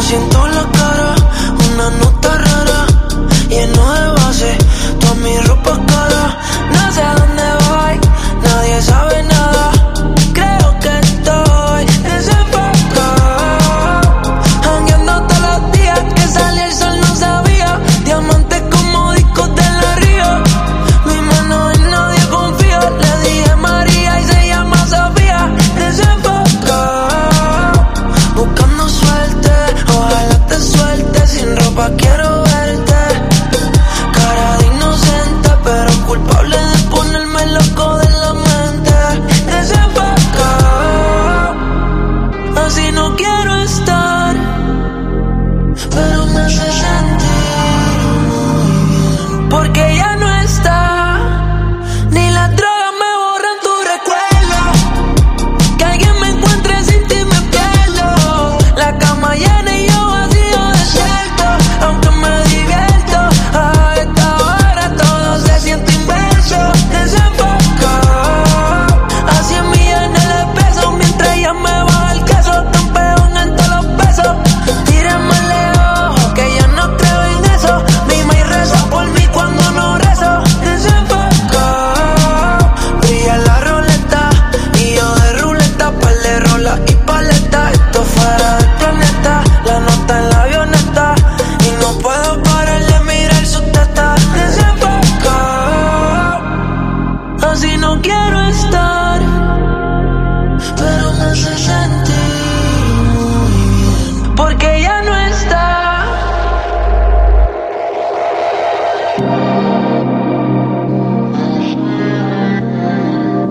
siento